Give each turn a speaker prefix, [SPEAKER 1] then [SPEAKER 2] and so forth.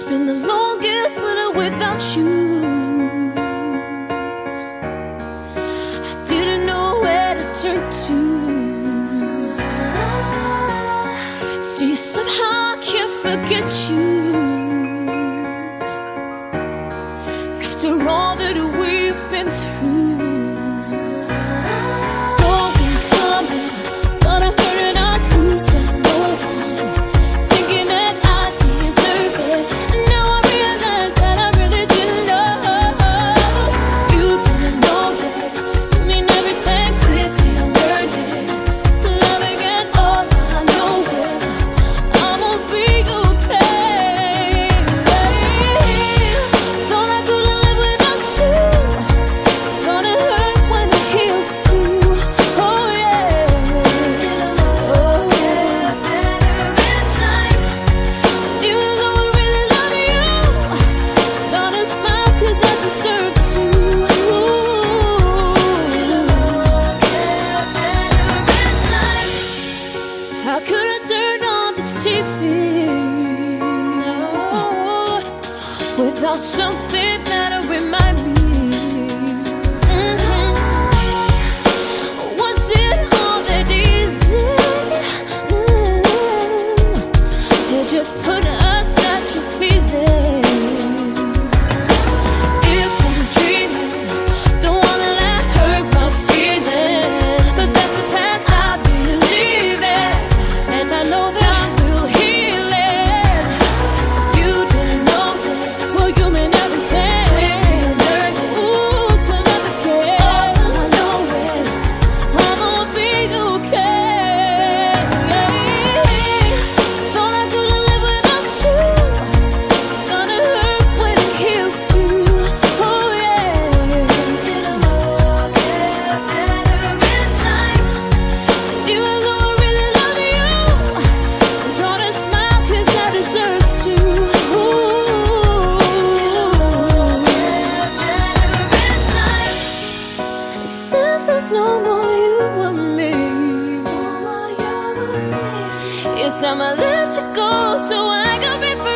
[SPEAKER 1] Spend the longest winter without you. I didn't know where to turn to. See, somehow I can't forget you. Could I turn on the TV. No, without something that'll remind it's no more you and me. It's time. Yes, I'ma let you go so I can be free.